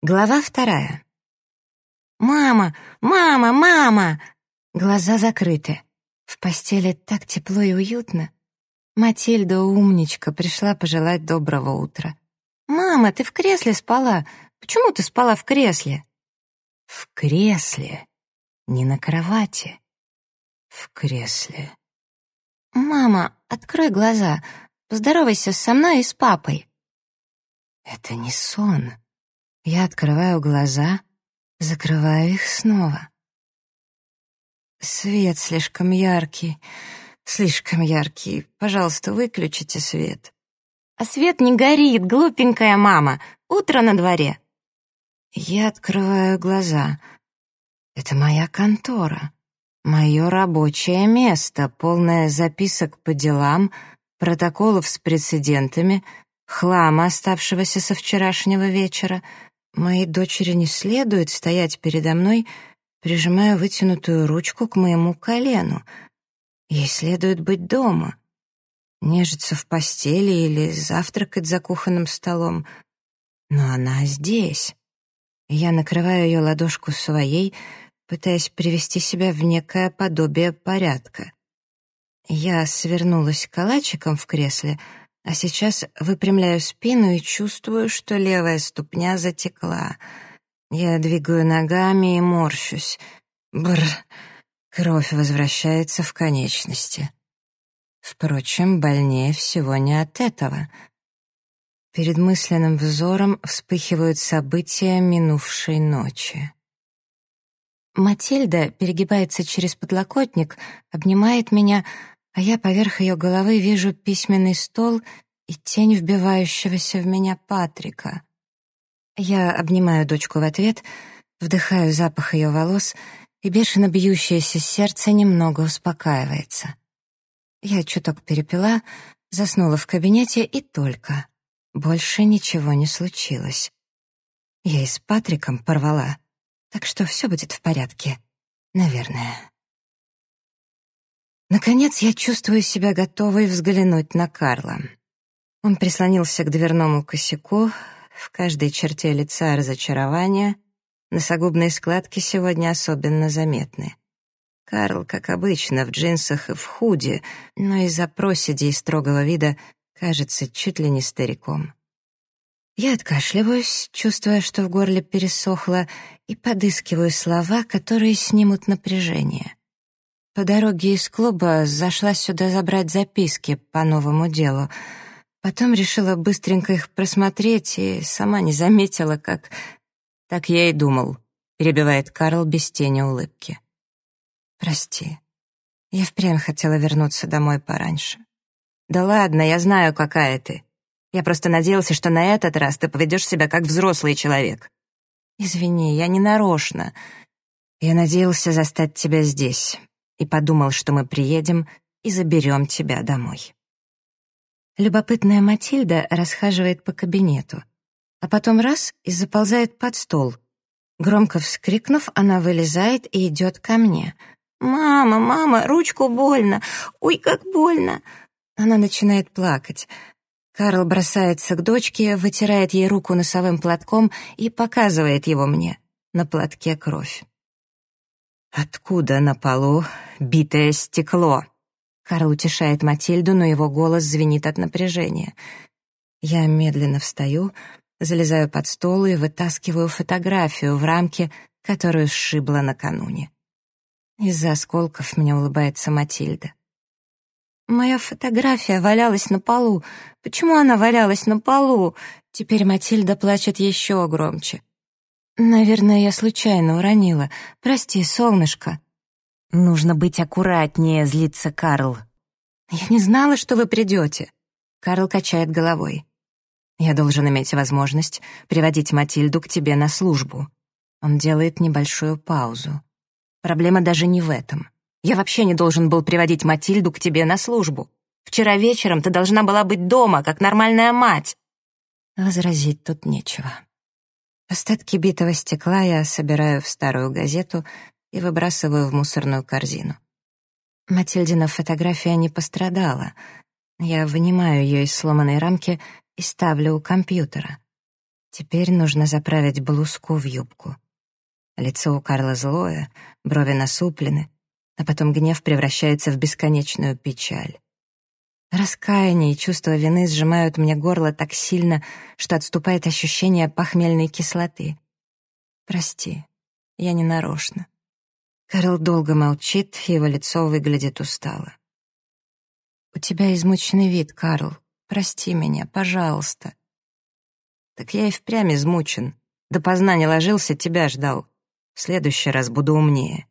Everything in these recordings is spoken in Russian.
Глава вторая. «Мама! Мама! Мама!» Глаза закрыты. В постели так тепло и уютно. Матильда, умничка, пришла пожелать доброго утра. «Мама, ты в кресле спала. Почему ты спала в кресле?» «В кресле. Не на кровати. В кресле». «Мама, открой глаза. Поздоровайся со мной и с папой». «Это не сон». Я открываю глаза, закрываю их снова. Свет слишком яркий, слишком яркий. Пожалуйста, выключите свет. А свет не горит, глупенькая мама. Утро на дворе. Я открываю глаза. Это моя контора. Мое рабочее место, полное записок по делам, протоколов с прецедентами, хлама, оставшегося со вчерашнего вечера — Моей дочери не следует стоять передо мной, прижимая вытянутую ручку к моему колену. Ей следует быть дома, нежиться в постели или завтракать за кухонным столом. Но она здесь. Я накрываю ее ладошку своей, пытаясь привести себя в некое подобие порядка. Я свернулась калачиком в кресле — а сейчас выпрямляю спину и чувствую, что левая ступня затекла. Я двигаю ногами и морщусь. Бр. Кровь возвращается в конечности. Впрочем, больнее всего не от этого. Перед мысленным взором вспыхивают события минувшей ночи. Матильда перегибается через подлокотник, обнимает меня, а я поверх ее головы вижу письменный стол и тень вбивающегося в меня Патрика. Я обнимаю дочку в ответ, вдыхаю запах ее волос, и бешено бьющееся сердце немного успокаивается. Я чуток перепила, заснула в кабинете и только. Больше ничего не случилось. Я и с Патриком порвала, так что все будет в порядке. Наверное. Наконец я чувствую себя готовой взглянуть на Карла. Он прислонился к дверному косяку, в каждой черте лица разочарование, носогубные складки сегодня особенно заметны. Карл, как обычно, в джинсах и в худи, но из-за проседи и строгого вида кажется чуть ли не стариком. Я откашливаюсь, чувствуя, что в горле пересохло, и подыскиваю слова, которые снимут напряжение. По дороге из клуба зашла сюда забрать записки по новому делу. Потом решила быстренько их просмотреть и сама не заметила, как... «Так я и думал», — перебивает Карл без тени улыбки. «Прости, я впрямь хотела вернуться домой пораньше». «Да ладно, я знаю, какая ты. Я просто надеялся, что на этот раз ты поведешь себя как взрослый человек». «Извини, я не нарочно. Я надеялся застать тебя здесь и подумал, что мы приедем и заберем тебя домой. Любопытная Матильда расхаживает по кабинету, а потом раз и заползает под стол. Громко вскрикнув, она вылезает и идет ко мне. «Мама, мама, ручку больно! Ой, как больно!» Она начинает плакать. Карл бросается к дочке, вытирает ей руку носовым платком и показывает его мне. На платке кровь. «Откуда на полу битое стекло?» Карл утешает Матильду, но его голос звенит от напряжения. Я медленно встаю, залезаю под стол и вытаскиваю фотографию в рамке, которую сшибла накануне. Из-за осколков мне улыбается Матильда. Моя фотография валялась на полу. Почему она валялась на полу? Теперь Матильда плачет еще громче. «Наверное, я случайно уронила. Прости, солнышко». «Нужно быть аккуратнее», — злится Карл. «Я не знала, что вы придете». Карл качает головой. «Я должен иметь возможность приводить Матильду к тебе на службу». Он делает небольшую паузу. «Проблема даже не в этом. Я вообще не должен был приводить Матильду к тебе на службу. Вчера вечером ты должна была быть дома, как нормальная мать». Возразить тут нечего. Остатки битого стекла я собираю в старую газету и выбрасываю в мусорную корзину. Матильдина фотография не пострадала. Я вынимаю ее из сломанной рамки и ставлю у компьютера. Теперь нужно заправить блузку в юбку. Лицо у Карла злое, брови насуплены, а потом гнев превращается в бесконечную печаль. Раскаяние и чувство вины сжимают мне горло так сильно, что отступает ощущение похмельной кислоты. Прости, я не нарочно. Карл долго молчит, его лицо выглядит устало. «У тебя измученный вид, Карл. Прости меня, пожалуйста». «Так я и впрямь измучен. Допоздна не ложился, тебя ждал. В следующий раз буду умнее».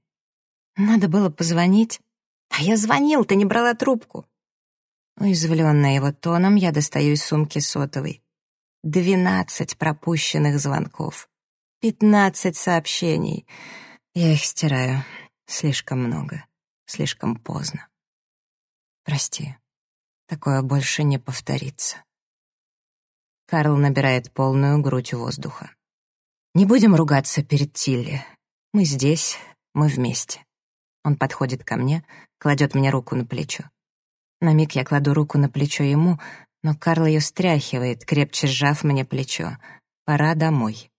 «Надо было позвонить». «А я звонил, ты не брала трубку». Уязвленная его тоном, я достаю из сумки сотовый. Двенадцать пропущенных звонков. Пятнадцать сообщений. Я их стираю. Слишком много. Слишком поздно. Прости. Такое больше не повторится. Карл набирает полную грудь воздуха. Не будем ругаться перед Тилли. Мы здесь, мы вместе. Он подходит ко мне, кладет мне руку на плечо. На миг я кладу руку на плечо ему, но Карл ее стряхивает, крепче сжав мне плечо. Пора домой.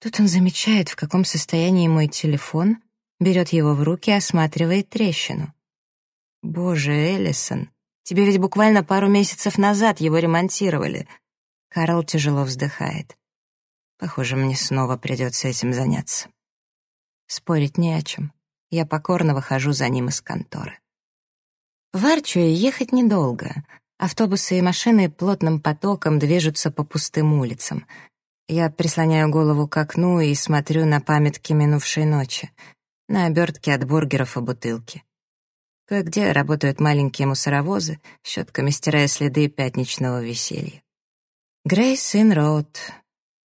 Тут он замечает, в каком состоянии мой телефон, берет его в руки осматривает трещину. «Боже, Эллисон, тебе ведь буквально пару месяцев назад его ремонтировали». Карл тяжело вздыхает. Похоже, мне снова придется этим заняться. Спорить не о чем. Я покорно выхожу за ним из конторы. В Арчуе ехать недолго. Автобусы и машины плотным потоком движутся по пустым улицам. Я прислоняю голову к окну и смотрю на памятки минувшей ночи, на обертки от бургеров и бутылки. Кое-где работают маленькие мусоровозы, щетками стирая следы пятничного веселья. Грейс Ин Роуд,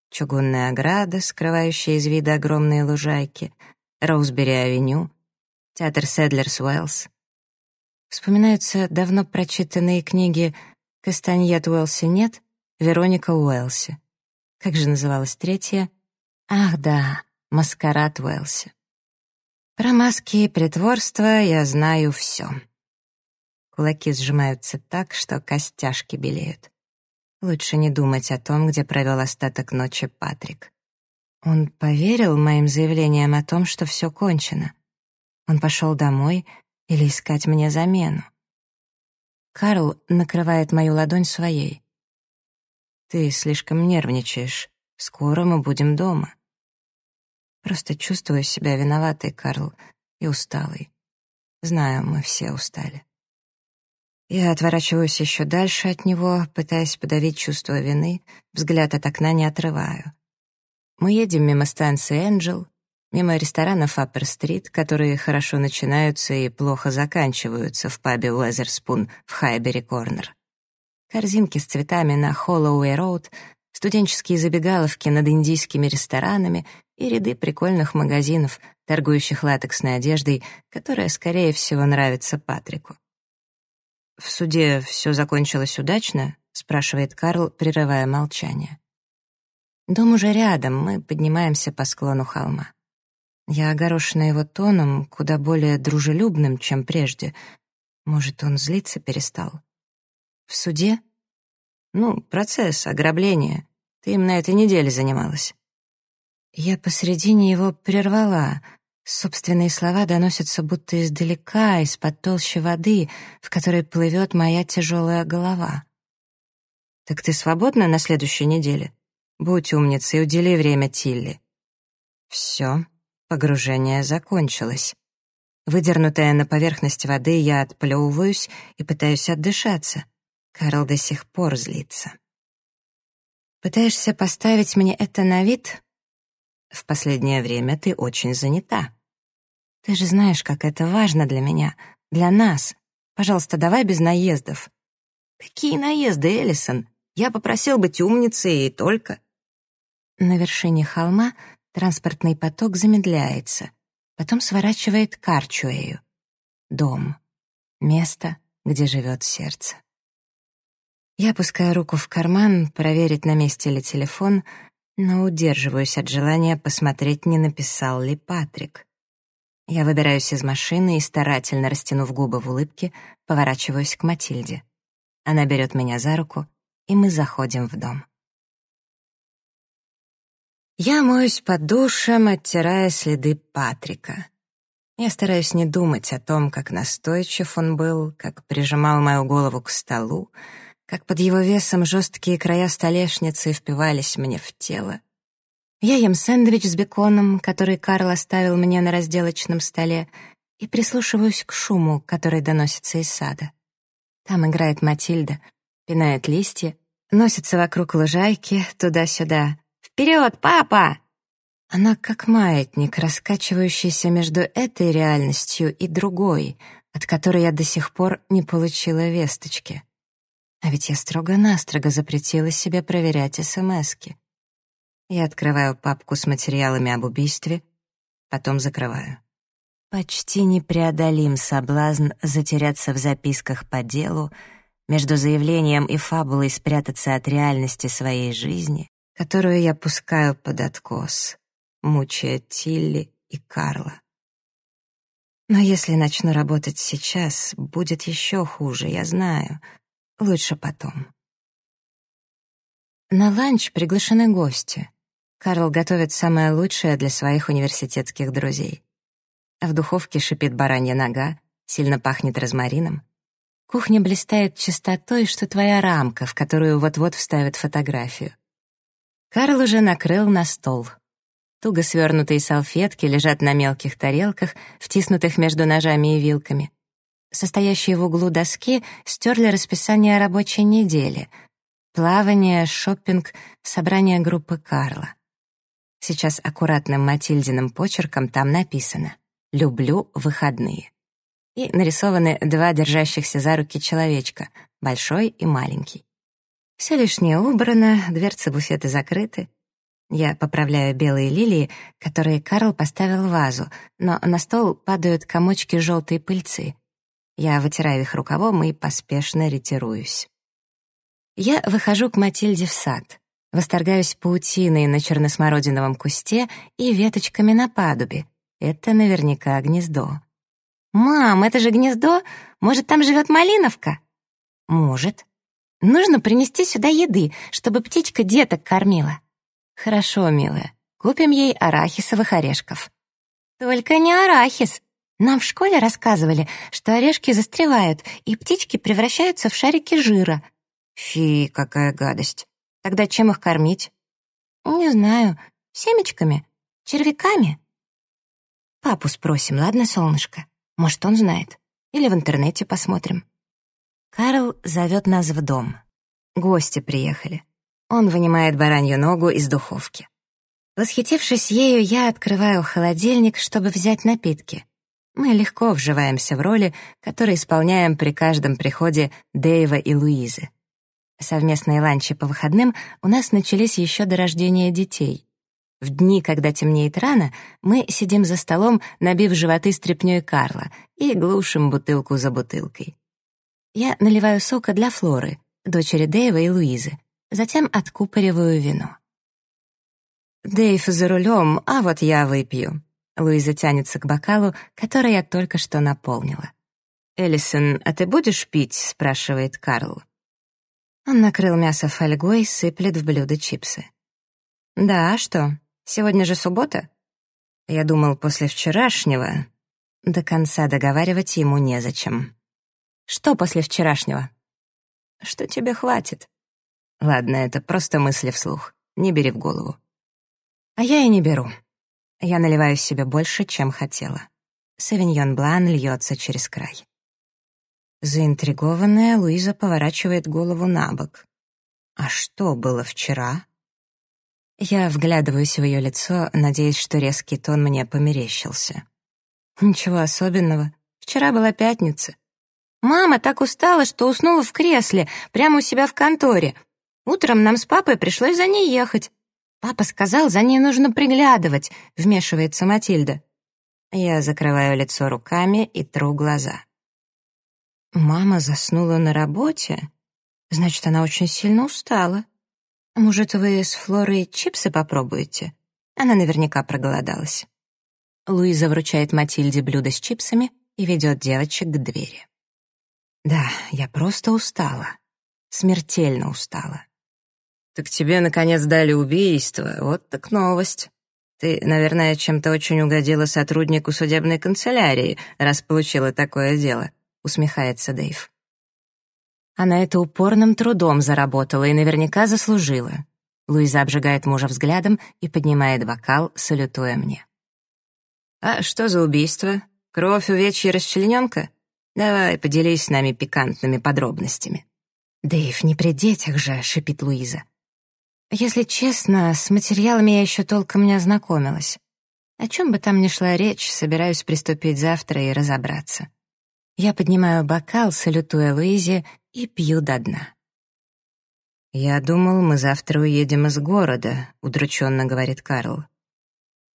чугунная ограда, скрывающая из вида огромные лужайки, Роузбери-авеню, театр Седлерс Уэллс. Вспоминаются давно прочитанные книги «Кастаньет Уэлси нет», «Вероника Уэлси». Как же называлась третья? Ах да, «Маскарад Уэлси». Про маски и притворство я знаю все. Кулаки сжимаются так, что костяшки белеют. Лучше не думать о том, где провел остаток ночи Патрик. Он поверил моим заявлениям о том, что все кончено. Он пошел домой или искать мне замену. Карл накрывает мою ладонь своей. «Ты слишком нервничаешь. Скоро мы будем дома». Просто чувствую себя виноватой, Карл, и усталой. Знаю, мы все устали. Я отворачиваюсь еще дальше от него, пытаясь подавить чувство вины, взгляд от окна не отрываю. Мы едем мимо станции «Энджел», мимо ресторанов Аппер-стрит, которые хорошо начинаются и плохо заканчиваются в пабе «Уэзерспун» в Хайбери-Корнер. Корзинки с цветами на Холлоуэй-Роуд, студенческие забегаловки над индийскими ресторанами и ряды прикольных магазинов, торгующих латексной одеждой, которая, скорее всего, нравится Патрику. «В суде все закончилось удачно?» — спрашивает Карл, прерывая молчание. Дом уже рядом, мы поднимаемся по склону холма. Я огорошена его тоном, куда более дружелюбным, чем прежде. Может, он злиться перестал? В суде? Ну, процесс, ограбление. Ты им на этой неделе занималась. Я посредине его прервала. Собственные слова доносятся будто издалека, из-под толщи воды, в которой плывет моя тяжелая голова. «Так ты свободна на следующей неделе? Будь умницей, удели время Тилли». Все, погружение закончилось. Выдернутая на поверхность воды, я отплевываюсь и пытаюсь отдышаться. Карл до сих пор злится. «Пытаешься поставить мне это на вид?» В последнее время ты очень занята. Ты же знаешь, как это важно для меня, для нас. Пожалуйста, давай без наездов. Какие наезды, Эллисон? Я попросил быть умницей и только. На вершине холма транспортный поток замедляется, потом сворачивает к Арчуэю. Дом. Место, где живет сердце. Я опускаю руку в карман, проверить, на месте ли телефон — но удерживаюсь от желания посмотреть, не написал ли Патрик. Я выбираюсь из машины и, старательно растянув губы в улыбке, поворачиваюсь к Матильде. Она берет меня за руку, и мы заходим в дом. Я моюсь под душем, оттирая следы Патрика. Я стараюсь не думать о том, как настойчив он был, как прижимал мою голову к столу, как под его весом жесткие края столешницы впивались мне в тело. Я ем сэндвич с беконом, который Карл оставил мне на разделочном столе, и прислушиваюсь к шуму, который доносится из сада. Там играет Матильда, пинает листья, носится вокруг лужайки, туда-сюда. «Вперед, папа!» Она как маятник, раскачивающийся между этой реальностью и другой, от которой я до сих пор не получила весточки. А ведь я строго-настрого запретила себе проверять СМСки. Я открываю папку с материалами об убийстве, потом закрываю. Почти непреодолим соблазн затеряться в записках по делу, между заявлением и фабулой спрятаться от реальности своей жизни, которую я пускаю под откос мучая Тилли и Карла. Но если начну работать сейчас, будет еще хуже, я знаю. Лучше потом. На ланч приглашены гости. Карл готовит самое лучшее для своих университетских друзей. В духовке шипит баранья нога, сильно пахнет розмарином. Кухня блистает чистотой, что твоя рамка, в которую вот-вот вставят фотографию. Карл уже накрыл на стол — Туго свернутые салфетки лежат на мелких тарелках, втиснутых между ножами и вилками. Состоящие в углу доски стерли расписание рабочей недели. Плавание, шопинг, собрание группы Карла. Сейчас аккуратным Матильдиным почерком там написано «Люблю выходные». И нарисованы два держащихся за руки человечка, большой и маленький. Все лишнее убрано, дверцы буфета закрыты, я поправляю белые лилии, которые Карл поставил в вазу, но на стол падают комочки желтой пыльцы. Я вытираю их рукавом и поспешно ретируюсь. Я выхожу к Матильде в сад, восторгаюсь паутиной на черносмородиновом кусте и веточками на падубе. Это наверняка гнездо. «Мам, это же гнездо? Может, там живет малиновка?» «Может. Нужно принести сюда еды, чтобы птичка деток кормила». «Хорошо, милая, купим ей арахисовых орешков». «Только не арахис. Нам в школе рассказывали, что орешки застревают, и птички превращаются в шарики жира». «Фи, какая гадость. Тогда чем их кормить?» «Не знаю. Семечками? Червяками?» «Папу спросим, ладно, солнышко? Может, он знает. Или в интернете посмотрим». Карл зовет нас в дом. Гости приехали. Он вынимает баранью ногу из духовки. Восхитившись ею, я открываю холодильник, чтобы взять напитки. Мы легко вживаемся в роли, которые исполняем при каждом приходе Дэйва и Луизы. Совместные ланчи по выходным у нас начались еще до рождения детей. В дни, когда темнеет рано, мы сидим за столом, набив животы стряпнёй Карла, и глушим бутылку за бутылкой. Я наливаю сока для Флоры, дочери Дэйва и Луизы, затем откупориваю вино. Дэйв за рулем, а вот я выпью. Луиза тянется к бокалу, который я только что наполнила. «Эллисон, а ты будешь пить?» — спрашивает Карл. Он накрыл мясо фольгой, сыплет в блюдо чипсы. «Да, а что? Сегодня же суббота?» Я думал, после вчерашнего. До конца договаривать ему незачем. «Что после вчерашнего?» «Что тебе хватит?» Ладно, это просто мысли вслух. Не бери в голову. А я и не беру. Я наливаю себе больше, чем хотела. Савиньон Блан льется через край. Заинтригованная, Луиза поворачивает голову на бок. «А что было вчера?» Я вглядываюсь в ее лицо, надеясь, что резкий тон мне померещился. «Ничего особенного. Вчера была пятница. Мама так устала, что уснула в кресле, прямо у себя в конторе. Утром нам с папой пришлось за ней ехать. Папа сказал, за ней нужно приглядывать, вмешивается Матильда. Я закрываю лицо руками и тру глаза. Мама заснула на работе? Значит, она очень сильно устала. Может, вы с Флорой чипсы попробуете? Она наверняка проголодалась. Луиза вручает Матильде блюдо с чипсами и ведет девочек к двери. Да, я просто устала. Смертельно устала. «Так тебе, наконец, дали убийство. Вот так новость. Ты, наверное, чем-то очень угодила сотруднику судебной канцелярии, раз получила такое дело», — усмехается Дэйв. Она это упорным трудом заработала и наверняка заслужила. Луиза обжигает мужа взглядом и поднимает бокал, салютуя мне. «А что за убийство? Кровь, увечья, расчлененка? Давай, поделись с нами пикантными подробностями». «Дэйв, не при детях же», — шипит Луиза. Если честно, с материалами я еще толком не ознакомилась. О чем бы там ни шла речь, собираюсь приступить завтра и разобраться. Я поднимаю бокал, салютуя Луизе, и пью до дна. «Я думал, мы завтра уедем из города», — удрученно говорит Карл.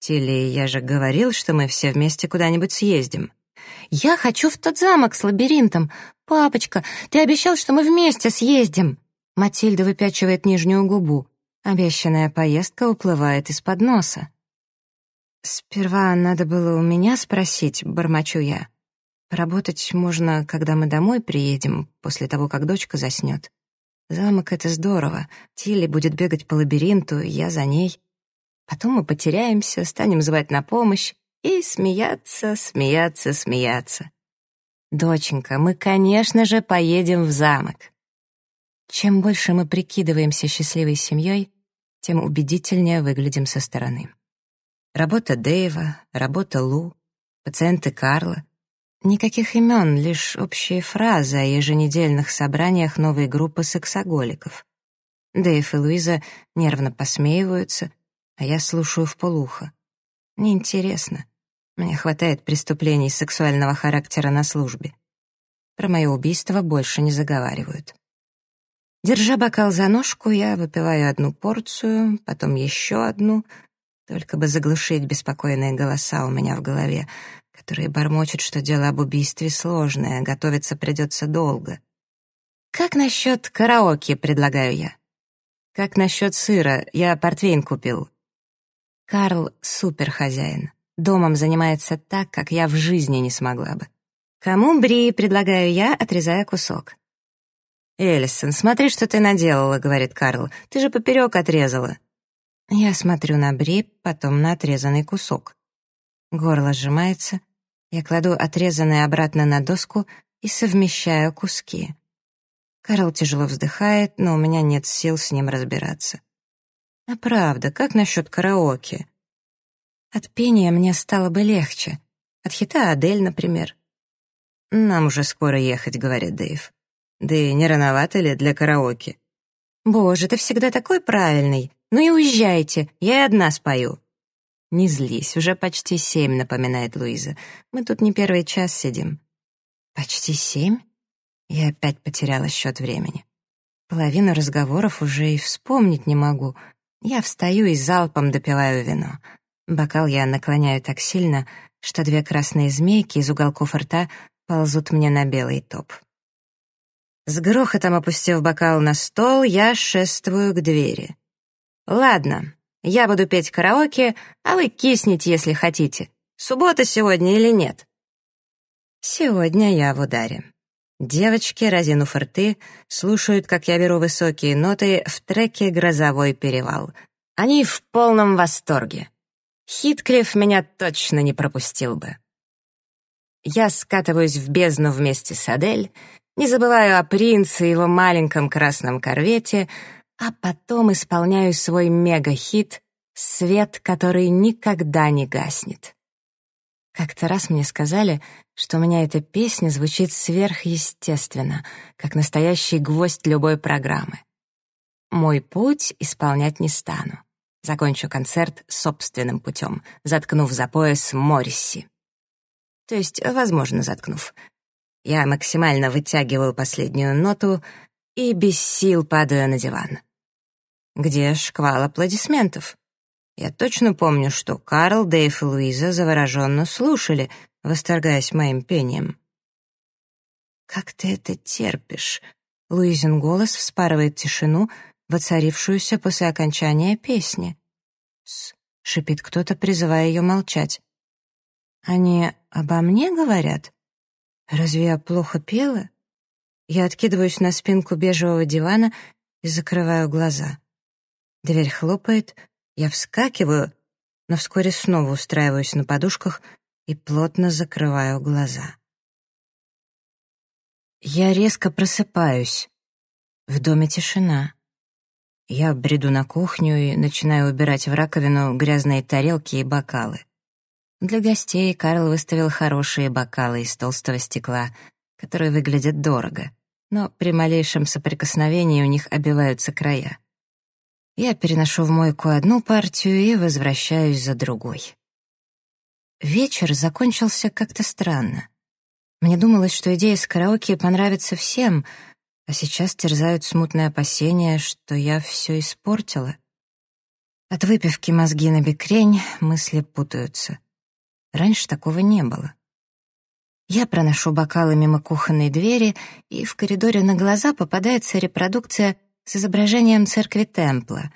«Тилли, я же говорил, что мы все вместе куда-нибудь съездим». «Я хочу в тот замок с лабиринтом. Папочка, ты обещал, что мы вместе съездим». Матильда выпячивает нижнюю губу. Обещанная поездка уплывает из-под носа. «Сперва надо было у меня спросить», — бормочу я. «Поработать можно, когда мы домой приедем, после того, как дочка заснет. Замок — это здорово. Тилли будет бегать по лабиринту, я за ней. Потом мы потеряемся, станем звать на помощь и смеяться, смеяться, смеяться. Доченька, мы, конечно же, поедем в замок». Чем больше мы прикидываемся счастливой семьей, тем убедительнее выглядим со стороны. Работа Дэйва, работа Лу, пациенты Карла. Никаких имен, лишь общие фразы о еженедельных собраниях новой группы сексоголиков. Дэйв и Луиза нервно посмеиваются, а я слушаю в полухо. Неинтересно. Мне хватает преступлений сексуального характера на службе. Про мое убийство больше не заговаривают. Держа бокал за ножку, я выпиваю одну порцию, потом еще одну, только бы заглушить беспокойные голоса у меня в голове, которые бормочут, что дело об убийстве сложное, готовиться придется долго. «Как насчет караоке?» — предлагаю я. «Как насчет сыра? Я портвейн купил». Карл — суперхозяин. Домом занимается так, как я в жизни не смогла бы. «Кому бри?» — предлагаю я, отрезая кусок. «Элисон, смотри, что ты наделала», — говорит Карл. «Ты же поперек отрезала». Я смотрю на бри, потом на отрезанный кусок. Горло сжимается. Я кладу отрезанное обратно на доску и совмещаю куски. Карл тяжело вздыхает, но у меня нет сил с ним разбираться. А правда, как насчет караоке? От пения мне стало бы легче. От хита Адель, например. «Нам уже скоро ехать», — говорит Дэйв. Да и не рановато ли для караоке? «Боже, ты всегда такой правильный. Ну и уезжайте, я и одна спою». «Не злись, уже почти семь», — напоминает Луиза. «Мы тут не первый час сидим». «Почти семь?» Я опять потеряла счет времени. Половину разговоров уже и вспомнить не могу. Я встаю и залпом допиваю вино. Бокал я наклоняю так сильно, что две красные змейки из уголков рта ползут мне на белый топ. С грохотом опустив бокал на стол, я шествую к двери. «Ладно, я буду петь караоке, а вы кисните, если хотите. Суббота сегодня или нет?» Сегодня я в ударе. Девочки, разинув рты, слушают, как я беру высокие ноты в треке «Грозовой перевал». Они в полном восторге. Хитклифф меня точно не пропустил бы. Я скатываюсь в бездну вместе с Адель, не забываю о принце и его маленьком красном корвете, а потом исполняю свой мега-хит «Свет, который никогда не гаснет». Как-то раз мне сказали, что у меня эта песня звучит сверхъестественно, как настоящий гвоздь любой программы. Мой путь исполнять не стану. Закончу концерт собственным путем, заткнув за пояс Морриси. То есть, возможно, заткнув. Я максимально вытягиваю последнюю ноту и без сил падаю на диван. Где шквал аплодисментов? Я точно помню, что Карл, Дэйв и Луиза завороженно слушали, восторгаясь моим пением. «Как ты это терпишь?» Луизин голос вспарывает тишину, воцарившуюся после окончания песни. «С», — шипит кто-то, призывая ее молчать. «Они обо мне говорят?» Разве я плохо пела? Я откидываюсь на спинку бежевого дивана и закрываю глаза. Дверь хлопает, я вскакиваю, но вскоре снова устраиваюсь на подушках и плотно закрываю глаза. Я резко просыпаюсь. В доме тишина. Я бреду на кухню и начинаю убирать в раковину грязные тарелки и бокалы. Для гостей Карл выставил хорошие бокалы из толстого стекла, которые выглядят дорого, но при малейшем соприкосновении у них обиваются края. Я переношу в мойку одну партию и возвращаюсь за другой. Вечер закончился как-то странно. Мне думалось, что идея с караоке понравится всем, а сейчас терзают смутные опасения, что я все испортила. От выпивки мозги на бекрень, мысли путаются. Раньше такого не было. Я проношу бокалы мимо кухонной двери, и в коридоре на глаза попадается репродукция с изображением церкви Темпла.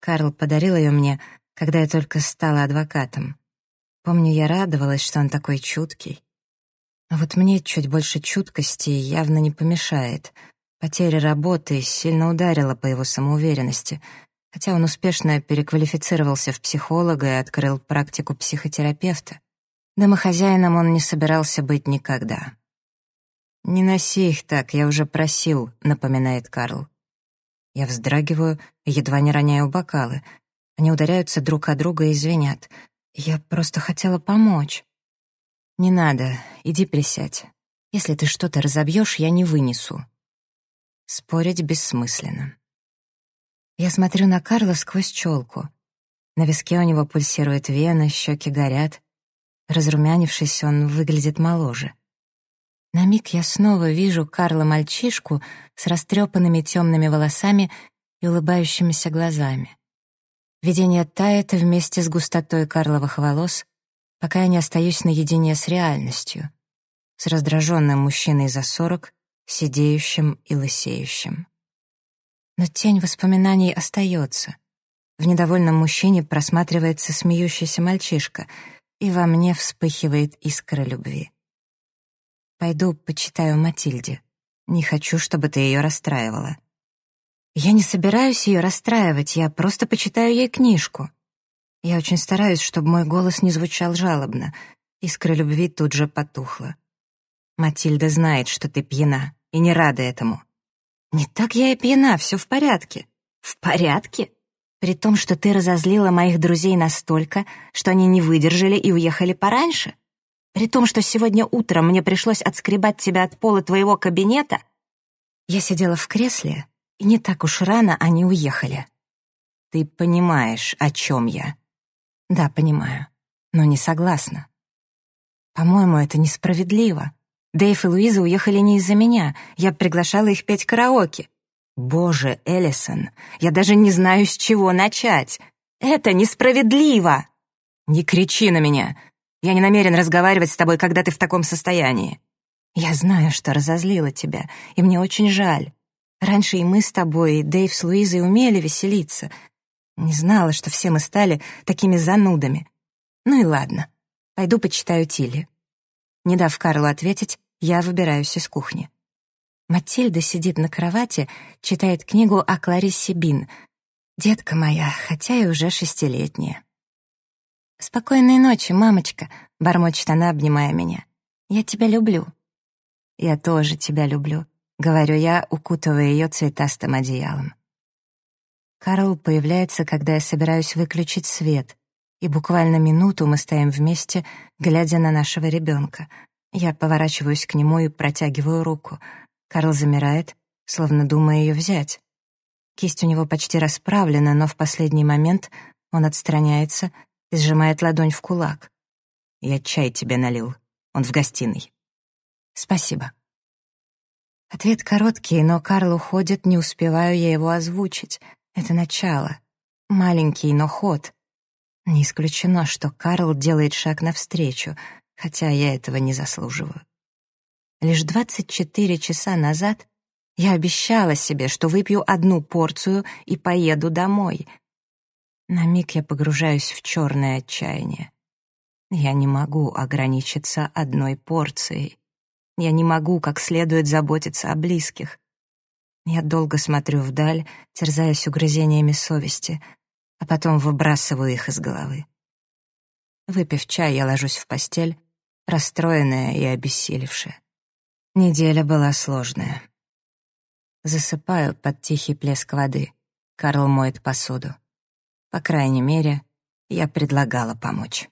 Карл подарил ее мне, когда я только стала адвокатом. Помню, я радовалась, что он такой чуткий. А вот мне чуть больше чуткости явно не помешает. Потеря работы сильно ударила по его самоуверенности, хотя он успешно переквалифицировался в психолога и открыл практику психотерапевта. Домохозяином он не собирался быть никогда. «Не носи их так, я уже просил», — напоминает Карл. Я вздрагиваю, едва не роняю бокалы. Они ударяются друг о друга и звенят. Я просто хотела помочь. «Не надо, иди присядь. Если ты что-то разобьешь, я не вынесу». Спорить бессмысленно. Я смотрю на Карла сквозь челку. На виске у него пульсирует вена, щеки горят. Разрумянившись, он выглядит моложе. На миг я снова вижу Карла-мальчишку с растрепанными темными волосами и улыбающимися глазами. Видение тает вместе с густотой Карловых волос, пока я не остаюсь наедине с реальностью, с раздраженным мужчиной за сорок, сидеющим и лысеющим. Но тень воспоминаний остается. В недовольном мужчине просматривается смеющийся мальчишка, и во мне вспыхивает искра любви. Пойду почитаю Матильде. Не хочу, чтобы ты ее расстраивала. Я не собираюсь ее расстраивать, я просто почитаю ей книжку. Я очень стараюсь, чтобы мой голос не звучал жалобно. Искра любви тут же потухла. Матильда знает, что ты пьяна, и не рада этому. Не так я и пьяна, все в порядке. В порядке? При том, что ты разозлила моих друзей настолько, что они не выдержали и уехали пораньше? При том, что сегодня утром мне пришлось отскребать тебя от пола твоего кабинета? Я сидела в кресле, и не так уж рано они уехали. Ты понимаешь, о чем я? Да, понимаю, но не согласна. По-моему, это несправедливо. Дэйв и Луиза уехали не из-за меня. Я приглашала их петь караоке. Боже, Эллисон, я даже не знаю, с чего начать. Это несправедливо! Не кричи на меня. Я не намерен разговаривать с тобой, когда ты в таком состоянии. Я знаю, что разозлила тебя, и мне очень жаль. Раньше и мы с тобой, и Дэйв с Луизой умели веселиться, не знала, что все мы стали такими занудами. Ну и ладно, пойду почитаю Тилли. Не дав Карлу ответить, я выбираюсь из кухни. Матильда сидит на кровати, читает книгу о Клариссе Бин. Детка моя, хотя и уже шестилетняя. «Спокойной ночи, мамочка», — бормочет она, обнимая меня. «Я тебя люблю». «Я тоже тебя люблю», — говорю я, укутывая ее цветастым одеялом. Карл появляется, когда я собираюсь выключить свет, и буквально минуту мы стоим вместе, глядя на нашего ребенка. Я поворачиваюсь к нему и протягиваю руку. Карл замирает, словно думая ее взять. Кисть у него почти расправлена, но в последний момент он отстраняется и сжимает ладонь в кулак. «Я чай тебе налил. Он в гостиной». «Спасибо». Ответ короткий, но Карл уходит, не успеваю я его озвучить — это начало. Маленький, но ход. Не исключено, что Карл делает шаг навстречу, хотя я этого не заслуживаю. Лишь 24 часа назад я обещала себе, что выпью одну порцию и поеду домой. На миг я погружаюсь в черное отчаяние. Я не могу ограничиться одной порцией. Я не могу как следует заботиться о близких. Я долго смотрю вдаль, терзаясь угрызениями совести, а потом выбрасываю их из головы. Выпив чай, я ложусь в постель, расстроенная и обессилевшая. Неделя была сложная. Засыпаю под тихий плеск воды. Карл моет посуду. По крайней мере, я предлагала помочь.